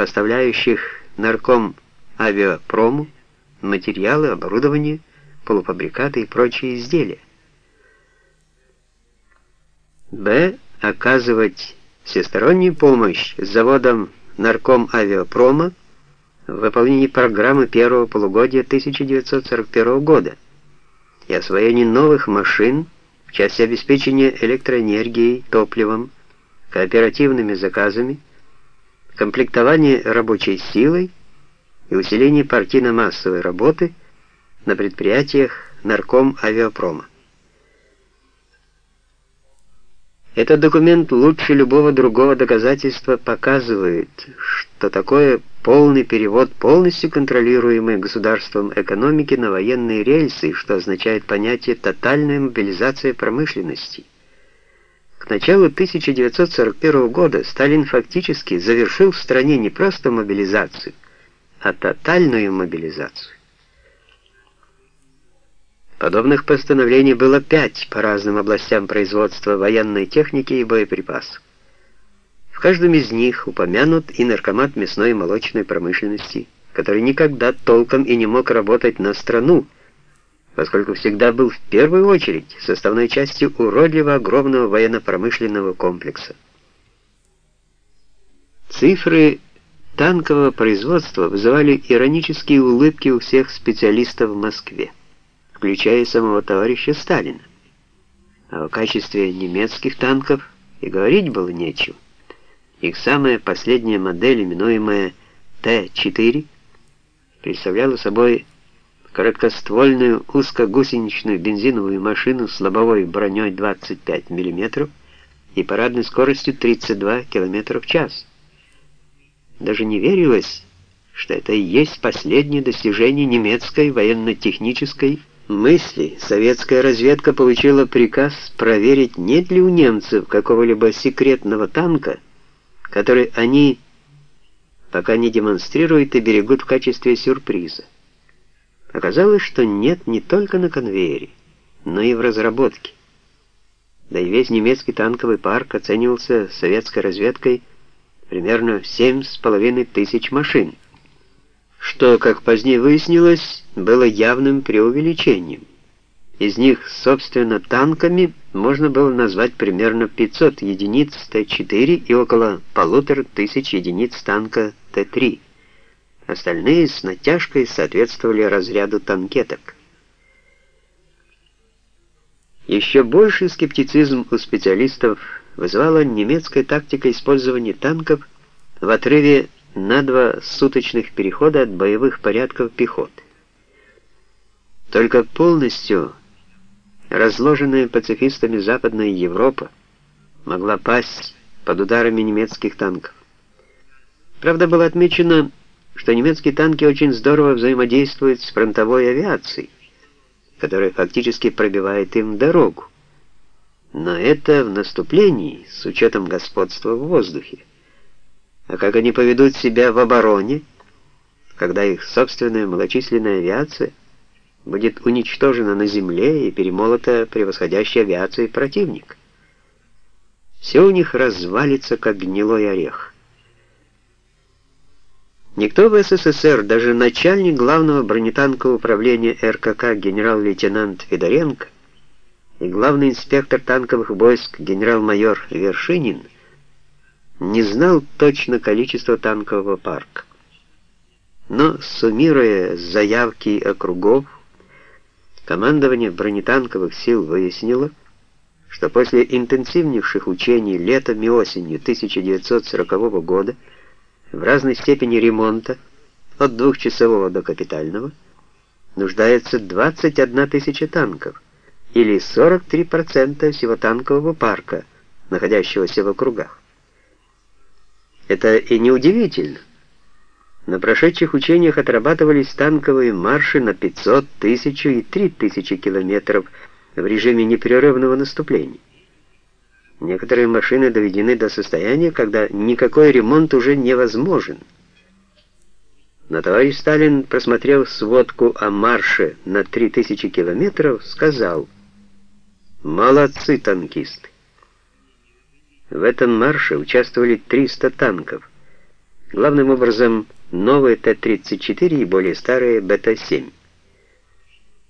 поставляющих нарком авиапрому материалы, оборудование, полуфабрикаты и прочие изделия. Б. Оказывать всестороннюю помощь заводам нарком авиапрома в выполнении программы первого полугодия 1941 года и освоении новых машин в части обеспечения электроэнергией, топливом, кооперативными заказами, комплектования рабочей силой и усиление партийно-массовой работы на предприятиях нарком авиапрома. Этот документ лучше любого другого доказательства показывает, что такое полный перевод полностью контролируемой государством экономики на военные рельсы, что означает понятие «тотальная мобилизация промышленности». К началу 1941 года Сталин фактически завершил в стране не просто мобилизацию, а тотальную мобилизацию. Подобных постановлений было пять по разным областям производства военной техники и боеприпасов. В каждом из них упомянут и наркомат мясной и молочной промышленности, который никогда толком и не мог работать на страну, поскольку всегда был в первую очередь составной частью уродливо огромного военно-промышленного комплекса. Цифры танкового производства вызывали иронические улыбки у всех специалистов в Москве, включая самого товарища Сталина. А о качестве немецких танков и говорить было нечего. Их самая последняя модель, именуемая Т-4, представляла собой короткоствольную узкогусеничную бензиновую машину с лобовой броней 25 мм и парадной скоростью 32 км в час. Даже не верилось, что это и есть последнее достижение немецкой военно-технической мысли. Советская разведка получила приказ проверить, нет ли у немцев какого-либо секретного танка, который они пока не демонстрируют и берегут в качестве сюрприза. Оказалось, что нет не только на конвейере, но и в разработке. Да и весь немецкий танковый парк оценивался советской разведкой примерно в семь с половиной тысяч машин, что, как позднее выяснилось, было явным преувеличением. Из них, собственно, танками можно было назвать примерно 500 единиц Т-4 и около полутора тысяч единиц танка Т-3. Остальные с натяжкой соответствовали разряду танкеток. Еще больший скептицизм у специалистов вызывала немецкая тактика использования танков в отрыве на два суточных перехода от боевых порядков пехоты. Только полностью разложенная пацифистами Западная Европа могла пасть под ударами немецких танков. Правда, было отмечено, что немецкие танки очень здорово взаимодействуют с фронтовой авиацией, которая фактически пробивает им дорогу. Но это в наступлении, с учетом господства в воздухе. А как они поведут себя в обороне, когда их собственная малочисленная авиация будет уничтожена на земле и перемолота превосходящей авиацией противник? Все у них развалится, как гнилой орех. Никто в СССР, даже начальник главного бронетанкового управления РКК генерал-лейтенант Федоренко и главный инспектор танковых войск генерал-майор Вершинин не знал точно количество танкового парка. Но, суммируя заявки округов, командование бронетанковых сил выяснило, что после интенсивнейших учений летом и осенью 1940 года в разной степени ремонта, от двухчасового до капитального, нуждается 21 тысяча танков, или 43% всего танкового парка, находящегося в округах. Это и неудивительно. На прошедших учениях отрабатывались танковые марши на 500, 1000 и 3000 километров в режиме непрерывного наступления. Некоторые машины доведены до состояния, когда никакой ремонт уже невозможен. Но товарищ Сталин, просмотрев сводку о марше на 3000 километров, сказал «Молодцы танкисты!» В этом марше участвовали 300 танков, Главным образом новые Т-34 и более старые Бета-7.